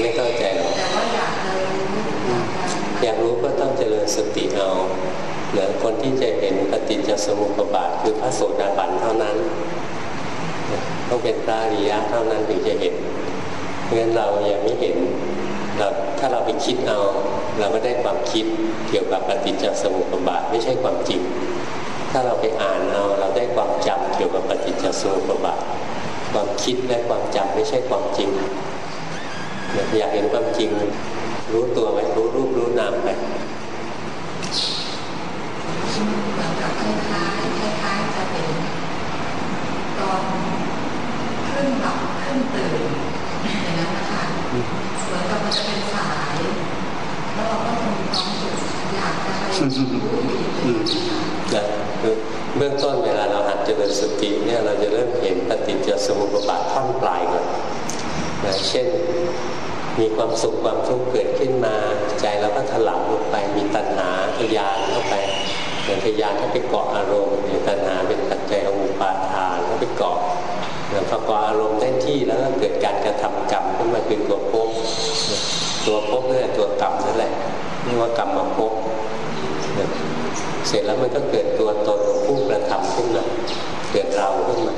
ไม่เข้าใจหรอกแต่ว่าอยากจะรู้อยากรู้ก็ต้องเจริญสติเอาเหลือคนที่จะเห็นปฏิจจสมุปบาทคือพระโสดาบันเท่านั้นต้องเป็นพระอริยะเท่านั้นถึงจะเห็นเพราะงั้นเรายังไม่เห็นาถ้าเราไปคิดเอา เราก็ได้ความคิดเกี่ยวกับปฏิจจสมุปบาทไม่ใช่ความจริง ถ้าเราไปอ่านเอาเราได้ความจำเกี่ยวกับปฏิจจสมุปบาทความคิดและความจำไม่ใช่ความจริงอยากเห็นความจริงรู้ตัวไหมรู้รูปรู้นามไปเหมือนกับคล้ายๆคล้ายๆจะเป็นตอนขึ้นหลับขึ้นตื่นอย่างนั้นนะคะ มือนกับมันจะเป็นสาย แล้วเราก็มีความสุขอยากจะไปอืมนะเบื้องต้นเวลาเราหัดเจริญสติเนี่ยเราจะเริ่มเห็นปฏิจจสมุปบาทท่อนปลายก่อนนะเช่นมีความสุขความทุกข์เกิดขึ้นมา ใจเราก็ถลำลงไปมีตัณหาทะยานเข้าไปเหมือนทะยานเข้าไปเกาะอารมณ์มีตัณหาเป็นปัจจัยของอุปาทานเข้าไปเกาะพอเกาะอารมณ์ได้ที่แล้วก็เกิดการกระทำกรรมขึ้นมาคือตัวภพตัวภพนี่แหละตัวกรรมนั่นแหละเรียกว่ากรรมมาภพ เสร็จแล้วมันก็เกิดตัวตนของผู้กระทำขึ้นมา เกิดเราขึ้นมา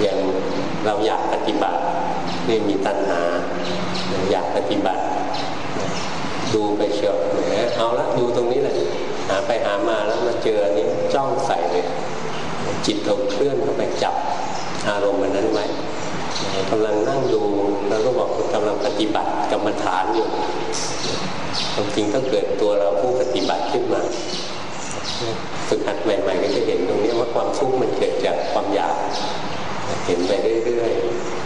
อย่างเราอยากปฏิบัตินี่มีตัณหา อยากปฏิบัติ ดูไปเชียวแหมเอาละดูตรงนี้แหละ หาไปหามาแล้วมาเจออันนี้จ้องใส่เลย จิตเราเคลื่อนเข้าไปจับ อารมณ์มันนั้นไว้กำลังนั่งดูแล้วก็บอกกำลังปฏิบัติกรรมฐานอยู่ความจริงก็เกิดตัวเราผู้ปฏิบัติขึ้นมาฝึกหัดใหม่ๆก็จะเห็นตรงนี้ว่าความทุกข์มันเกิดจากความอยาก เห็นไปเรื่อย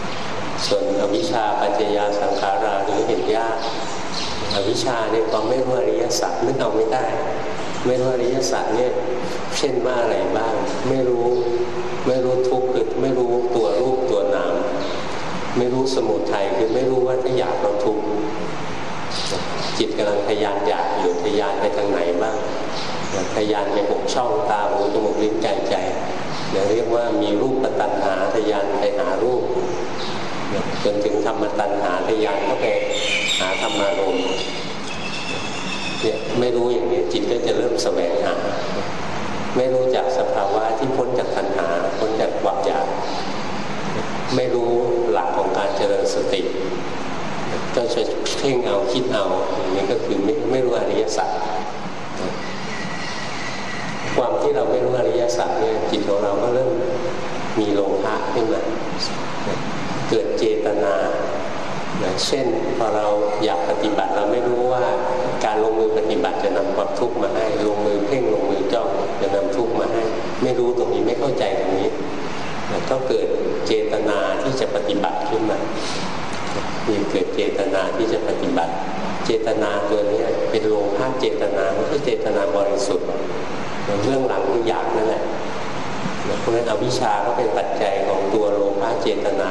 ๆ ส่วนอวิชชาปัจจยาสังขาราหรือเห็นยากอวิชชาเนี่ยความไม่รู้อริยสัจนึกเอาไม่ได้ ไม่รู้อริยสัจเนี่ยเช่นว่าอะไรบ้าง ไม่รู้ไม่รู้ทุกข์คือไม่รู้ตัวรูปตัวนาม ไม่รู้สมุทัยคือไม่รู้ว่าถ้าอยากเราทุกข์จิตกำลังทยานอยากอยู่ทยานไปทางไหนบ้างทยานไปหกช่องตาหูจมูกลิ้นกายใจเรียกว่ามีรูปตัณหาทยานไปหารูปจนถึงธรรมตัณหาทยานเข้าไปหาธรรมารมณ์เนี่ยไม่รู้อย่างนี้จิตก็จะเริ่มแสวงหา ไม่รู้จักสภาวะที่พ้นจากตัณหาพ้นจากความอยาก ไม่รู้หลักของการเจริญสติก็จะเพ่งเอาคิดเอาอย่างนี้ก็คือไม่ไม่รู้อริยสัจความที่เราไม่รู้อริยสัจเนี่ยจิตของเราก็เริ่มมีโลภะขึ้นมาเกิดเจตนาเช่นพอเราอยากปฏิบัติเราไม่รู้ว่าการลงมือปฏิบัติจะนำความทุกข์มาให้ลงมือเพ่งลงมือจ้องจะนำทุกข์มาให้ ไม่รู้ตรงนี้ไม่เข้าใจตรงนี้ ก็เกิดเจตนาที่จะปฏิบัติขึ้นมามีเกิดเจตนาที่จะปฏิบัติ เจตนาตัวนี้เป็นโลภะเจตนาไม่ใช่เจตนาบริสุทธิ์เรื่องหลังคืออยากนั่นแหละเพราะฉะนั้นอวิชชาก็เป็นปัจจัยของตัวโลภะเจตนา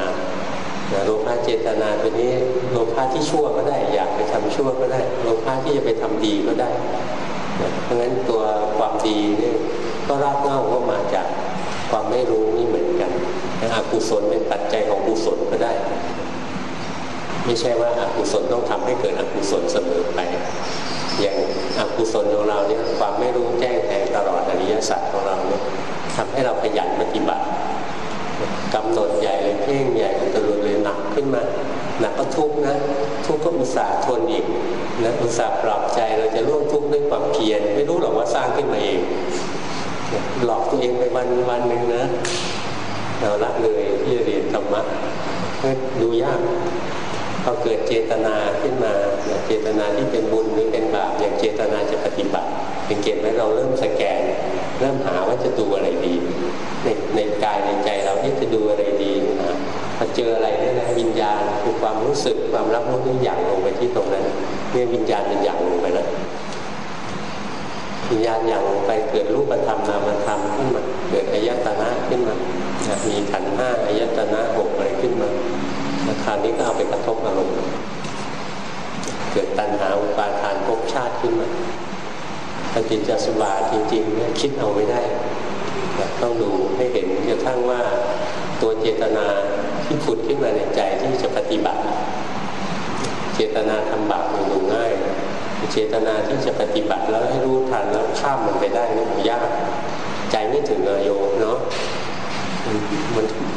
โลภะเจตนาตัวนี้โลภะที่ชั่วก็ได้ อยากไปทำชั่วก็ได้โลภะที่จะไปทำดีก็ได้ เพราะฉะนั้นตัวความดีนี่ก็รากเหง้าก็มาจากความไม่รู้นี่เหมือน อกุศลเป็นปัจจัยของกุศลก็ได้ ไม่ใช่ว่าอากุศลต้องทำให้เกิดอกุศลเสมอไป อย่างอกุศลของเราเนี่ยความไม่รู้แจ้งแทงตลอดอริยสัจของเราเนี่ยทำให้เราขยันปฏิบัติกำหนดใหญ่เลยเพ่งใหญ่ตรุเลยหนักขึ้นมาหนักก็ทุกนะ ทุกก็อุตส่าห์ทนอีกนะอุตส่าห์ปรับใจเราจะร่วมทุกข์ด้วยความเพียรไม่รู้หรอกว่าสร้างขึ้นมาเอง หลอกตัวเองไปวันวันหนึ่งนะ เราละเลยที่จะเรียนธรรมะดูยากพอเกิดเจตนาขึ้นมาเจตนาที่เป็นบุญหรือเป็นบาปอย่างเจตนาจะปฏิบัติเป็นเกณฑ์ไหมเราเริ่มสแกน เริ่มหาว่าจะดูอะไรดี ในในกายในใจเราที่จะดูอะไรดีนะพอเจออะไรเนี่ยนะวิญญาณคือความรู้สึกความรับรู้ที่อย่างลงไปที่ตรงนั้นเนี่ยวิญญาณเป็นอย่างลงไปแล้ววิญญาณอย่างลงไปเกิดรูปธรรมนามธรรมขึ้นมาเกิดอายตนะขึ้นมา มีขันห้าอายตนะหกอะไรขึ้นมาคราวนี้ก็เอาไปกระทบอารมณ์เกิดตัณหาอุปาทานภพชาติขึ้นมาปฏิจจสมบาจริงๆเนี่ยคิดเอาไม่ได้ต้องดูให้เห็นกระทั่งว่าตัวเจตนาที่ผุดขึ้นมาในใจที่จะปฏิบัติ เจตนาทำบาปมันดูง่าย เจตนาที่จะปฏิบัติแล้วให้รู้ทันแล้วข้ามมันไปได้นี่มันยาก ใจไม่ถึงอโยเนาะมัน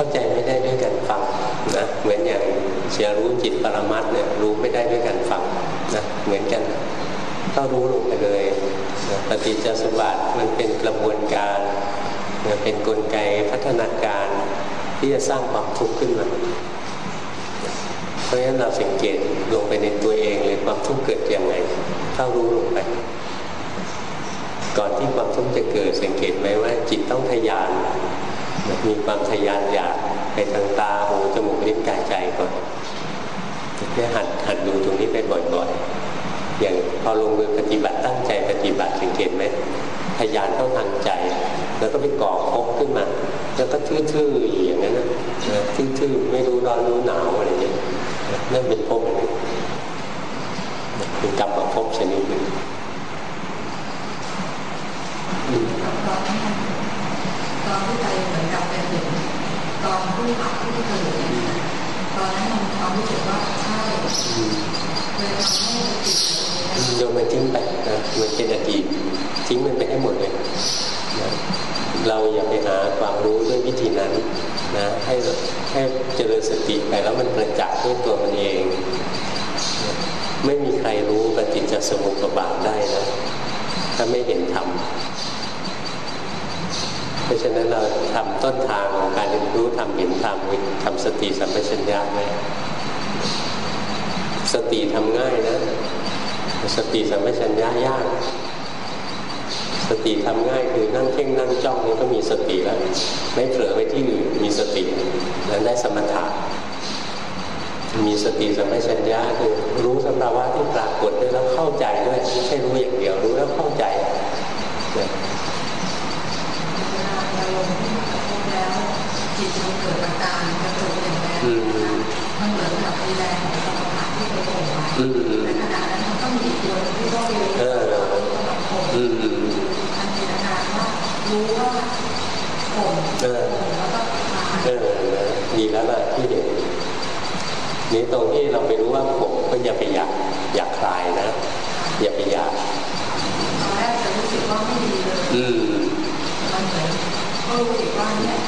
เข้าใจไม่ได้ด้วยการฟังนะเหมือนอย่างเสียรู้จิตปรมัตเนี่ยรู้ไม่ได้ด้วยการฟังนะเหมือนกันต้องรู้ลงไปเลยปฏิจจสมบัติมันเป็นกระบวนการนเป็นนกลไกพัฒนาการที่จะสร้างความทุกข์ขึ้นมาเพราะฉะนั้นเราสังเกตลงไปในตัวเองเลยความทุกข์เกิดยังไงเข้ารู้ลงไป ก่อนที่ความทุกข์จะเกิดสังเกตไหมว่าจิตต้องทะยาน มีความทยานอยากไปทางตาหูจมูกลิ้นกายใจก่อนแค่หัดหัดดูตรงนี้ไปบ่อยๆ อย่างพอลงมือปฏิบัติตั้งใจปฏิบัติสังเกตไหมทยานเข้าทางใจ แล้วก็ไปก่อภพขึ้นมา แล้วก็ทื่อๆอยู่อย่างนั้นนะทื่อๆไม่รู้ร้อนรู้หนาวอะไรอย่างเงี้ยนั่นเป็นพหนึ่งเป็นกรรมภพชนิดหนึ่งตอนนั้นมันตอนที่ใจเหมือนกับเป็นเห็น ตอนผู้หักผู้เกิดเคยตอนนั้นมันความรู้สึกว่าใช่เลยทำให้จิตโยมมันทิ้งไปนะมันเป็นอดีตทิ้งมันไปให้หมดเลยนะเราอย่าไปหาความรู้ด้วยวิธีนั้นนะให้ให้เจริญสติไปแล้วมันประจักษ์ด้วยตัวมันเอง ไม่มีใครรู้ปฏิจจสมุปบาทได้นะถ้าไม่เห็นธรรม ราะฉะนั้นเราทำต้นทางของการเรียนรู้ทำเห็นธรรมทำสติสัมปชัญญะไว้สติทำง่ายนะ สติสัมปชัญญะยาก สติทำง่ายคือนั่งเพ่งนั่งจ้องนี่ก็มีสติแล้วไม่เผลอไปที่อื่นมีสตินั้นได้สมถะมีสติสัมปชัญญะคือรู้สภาวะที่ปรากฏด้วยแล้วเข้าใจด้วยไม่ใช่รู้อย่างเดียวรู้แล้วเข้าใจเนี่ย เวลาเราลงที่มันกระทบแล้ว จิตมันเกิดอาการกระตุกอย่างแรงอืมมันเหมือนกับมีแรงของสมถะที่ไปโผล่ไว้อืมอืมในขณะนั้นมันก็มีอีกตัวหนึ่งที่ก็เรียนเออกำลังโผล่อืมอืมมันมีอาการว่ารู้ว่าโผล่เออแล้วก็คลายเออนะดีแล้วล่ะที่เห็นนี่ตรงที่เราไปรู้ว่าผมก็อย่าไปอยากอยากคลายนะ อย่าไปอยากตอนแรกจะรู้สึกว่าไม่ดีเลยอืมมันเหมือนก็รู้สึกว่าเนี่ย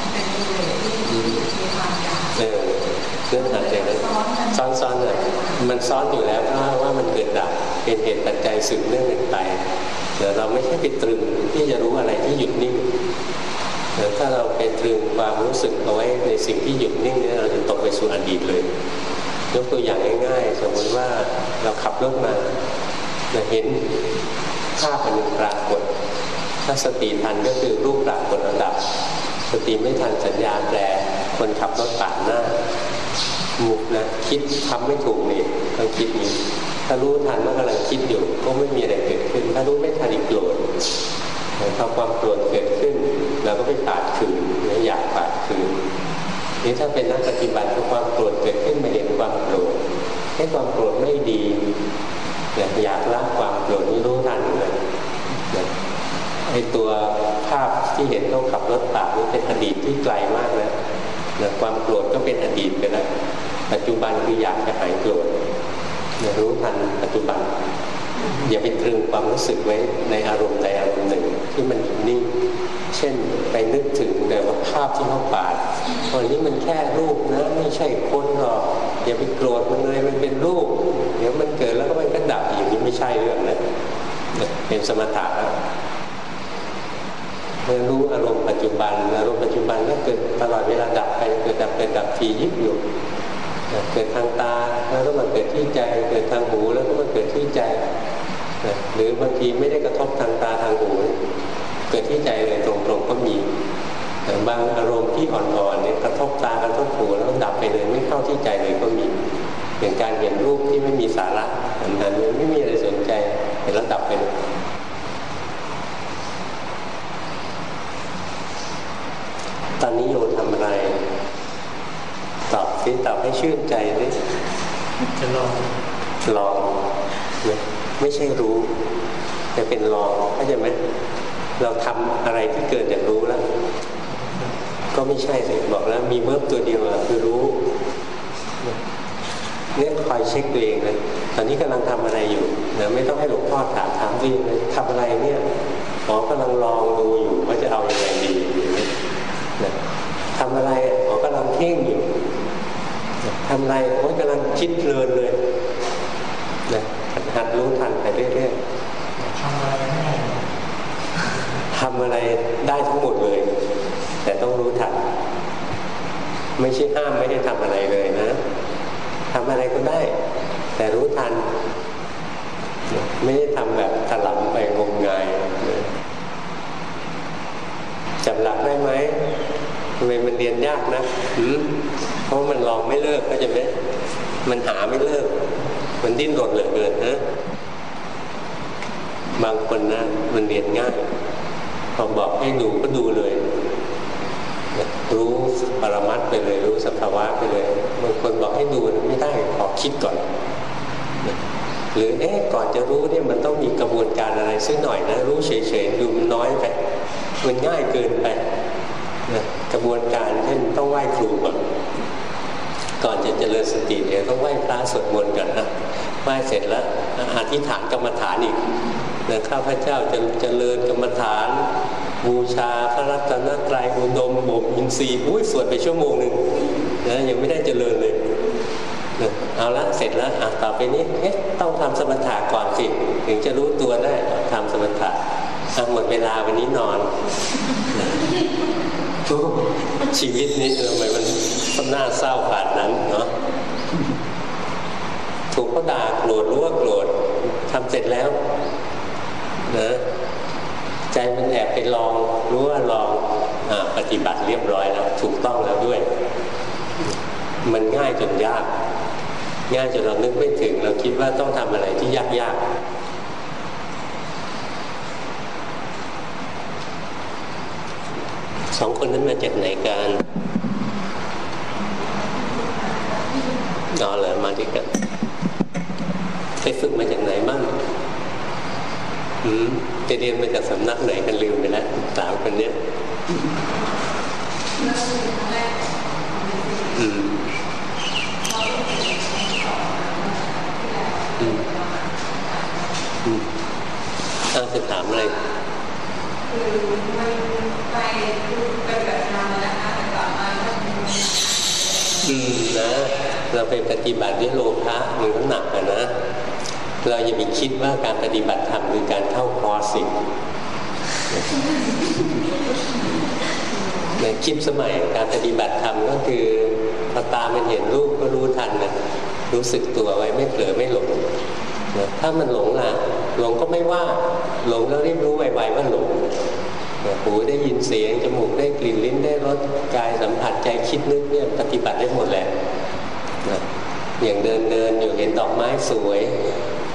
เป็นกิเลสที่อยากเออเรื่องหาใจนั้นซ้อนซ้อนเลยมันซ้อนอยู่แล้วเพราะว่ามันเกิดดับเป็นเหตุปัจจัยสืบเนื่องกันไปแต่เราไม่ใช่ไปตรึงที่จะรู้อะไรที่หยุดนิ่งถ้าเราไปตรึงความรู้สึกเอาไว้ในสิ่งที่หยุดนิ่งเนี่ยเราจะตกไปสู่อดีตเลยยกตัวอย่างง่ายๆ สมมติว่าเราขับรถมาเราเห็นภาพมันปรากฏ ถ้าสติทันก็คือรูปปรากฏระดับ สติไม่ทันสัญญาแปลคนขับรถปาดหน้ามุกนะคิดทำไม่ถูกนี่ต้องคิดนี้ถ้ารู้ทันว่ากำลังคิดอยู่ ก็ไม่มีอะไรเกิดขึ้น ถ้ารู้ไม่ทันอีกโกรธพอความโกรธเกิดขึ้นเราก็ไปปาดคืนแล้วอยากปาดคืนนี่ถ้าเป็นนักปฏิบัติพอความโกรธเกิดขึ้นมาเห็นความโกรธให้ความโกรธไม่ดีอยากละความโกรธนี่รู้ทันเลยไอตัว ที่เห็นเขาขับรถปาดนี่เป็นอดีตที่ไกลมากแล้วนะความโกรธก็เป็นอดีตไปแล้วปัจจุบันคืออยากจะหายโกรธนะรู้ทันปัจจุบัน อย่าไปตรึงความรู้สึกไว้ในอารมณ์ใดอารมณ์หนึ่งที่มันนิ่งเช่นไปนึกถึงแต่ว่าภาพที่เขาปาดวันนี้มันแค่รูปนะไม่ใช่คนหรอกอย่าไปโกรธมันเลยมันเป็นรูป เดี๋ยวมันเกิดแล้วก็มันก็ดับอย่างนี้ไม่ใช่เรื่องนะเป็นสมถะ รู้อารมณ์ปัจจุบัน อารมณ์ปัจจุบันก็เกิดตลอดเวลาดับไปเกิดดับเกิดดับทียิบอยู่เกิดทางตาแล้วก็มาเกิดที่ใจ เกิดทางหูแล้วก็มาเกิดที่ใจหรือบางทีไม่ได้กระทบทางตาทางหู เกิดที่ใจเลยตรงๆก็มีแต่บางอารมณ์ที่อ่อนๆเนี่ยกระทบตากระทบหูแล้วดับไปเลยไม่เข้าที่ใจเลยก็มีอย่างการเห็นรูปที่ไม่มีสาระอันนั้นไม่มีอะไรสนใจเห็นแล้วดับไปเลย อนนี้โยทำอะไร ตอบสิตอบให้ชื่นใจสิจะลองลองนะไม่ใช่รู้แต่เป็นลองเข้าใจไหมเราทำอะไรที่เกิดจากรู้แล้ว ก็ไม่ใช่สิบอกแล้ว มีเวิร์บตัวเดียวอะคือรู้เนี่ยคอยเช็คตัวเองเลยตอนนี้กำลังทำอะไรอยู่นะไม่ต้องให้หลวงพ่อถามถามตัวเองเลยทำอะไรเนี่ยหมอกำลังลองดูอยู่ว่าจะเอาอยัางไงดีอย่างนี้นะ ทำอะไรหมอกำลังเพ่งอยู่ทำอะไรโอ้ยกำลังคิดเพลินเลยนะหัดรู้ทันไปเรื่อยๆทำอะไรไม่ได้ทำอะไรได้ทั้งหมดเลย แต่ต้องรู้ทัน ไม่ใช่ห้ามไม่ได้ทำอะไรเลยนะทำอะไรก็ได้ แต่รู้ทัน ไม่ได้ทำแบบถลำไปงมงายจับหลักได้ไหมทำไมมันเรียนยากนะเพราะมันลองไม่เลิกก็จะไหมมันหาไม่เลิก มันดิ้นรนเหลือเกินนะบางคนนะมันเรียนง่ายพอบอกให้ดูก็ดูเลย รู้ปรมัตไปเลย รู้สภาวะไปเลยบางคนบอกให้ดูไม่ได้ขอคิดก่อนหรือเอ๊ะก่อนจะรู้เนี่ยมันต้องมีกระบวนการอะไรสักหน่อยนะ รู้เฉยๆดูมันน้อยไป มันง่ายเกินไป กระบวนการเช่นต้องไหว้ครูก่อนก่อนจะเจริญสติเนี่ยต้องไหว้พระสวดมนต์ก่อนนะไหว้เสร็จแล้วอธิษฐานกรรมฐานอีกนะข้าพเจ้าจะเจริญกรรมฐาน บูชาพระรัตนตรัยอุดมบ่มอินทรีย์อุ้ยสวดไปชั่วโมงหนึ่งนะยังไม่ได้เจริญเลยนะเอาละเสร็จแล้วอะต่อไปนี้เอ๊ะต้องทำสมถะก่อนสิ ถึงจะรู้ตัวได้ทำสมถะอะหมดเวลาวันนี้นอน นะชีวิตนี้ทำไมมันน่าเศร้าผ่านนั้นเนาะถูกเขาด่าโกรธรู้ว่าโกรธทำเสร็จแล้วนะใจมันแอบไปลองรู้ว่าลองอปฏิบัติเรียบร้อยแล้วถูกต้องแล้วด้วย มันง่ายจนยาก ง่ายจนเรานึกไม่ถึง เราคิดว่าต้องทำอะไรที่ยากยากส องคนนั้นมาจากไหนกันอ๋อเหรอมาด้วยกันไปฝึกมาจากไหนบ้างอืมไปเรียนมาจากสำนักไหนกันลืมไปแล้วสาวคนเนี้ยอืมอืมอืมอ้าวจะถามอะไร อืมนะ เราไปปฏิบัติด้วยโลภะมันก็หนักอะนะ เราอย่าไปคิดว่าการปฏิบัติธรรมคือการเข้าคอร์สสิในคลิปสมัยการปฏิบัติธรรมก็คือพอตามันเห็นรูปก็รู้ทันนะรู้สึกตัวไว้ไม่เผลอไม่หลงนะถ้ามันหลงล่ะหลงก็ไม่ว่า หลงแล้วรีบรู้ไวๆว่าหลง หูได้ยินเสียง จมูกได้กลิ่นลิ้นได้รสกายสัมผัสใจคิดนึกเนี่ยปฏิบัติได้หมดแหละนะอย่างเดินเดินอยู่เห็นดอกไม้สวย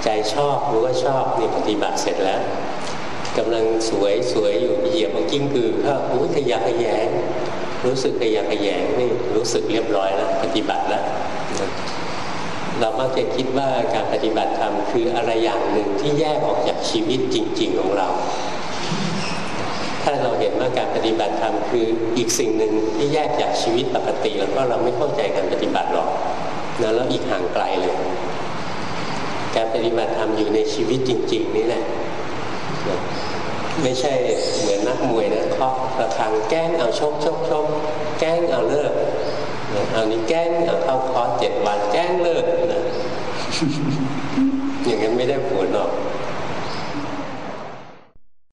ใจชอบรู้ว่าชอบนี่ปฏิบัติเสร็จแล้วกำลังสวยสวยอยู่เหยียบกิ้งกือก็อุ้ยขยะขยงรู้สึกขยะขยงนี่รู้สึกเรียบร้อยแล้วปฏิบัติแล้วเรามักจะคิดว่าการปฏิบัติธรรมคืออะไรอย่างหนึ่งที่แยกออกจากชีวิตจริง ๆ ของเรา เราเห็นว่าการปฏิบัติธรรมคืออีกสิ่งหนึ่งที่แยกจากชีวิตปกติ แล้วก็เราไม่เข้าใจการปฏิบัติหรอกนะแล้วอีกห่างไกลเลย การปฏิบัติธรรมอยู่ในชีวิตจริง ๆ นี่แหละไม่ใช่เหมือนนักมวยนะเคาะระฆังแกล้งเอาชกชกชกแกล้งเอาเลิกเอานี้แกล้งเอาเข้าคอร์สเจ็ดวันแกล้งเลิกนะอย่างนั้นไม่ได้ผลหรอก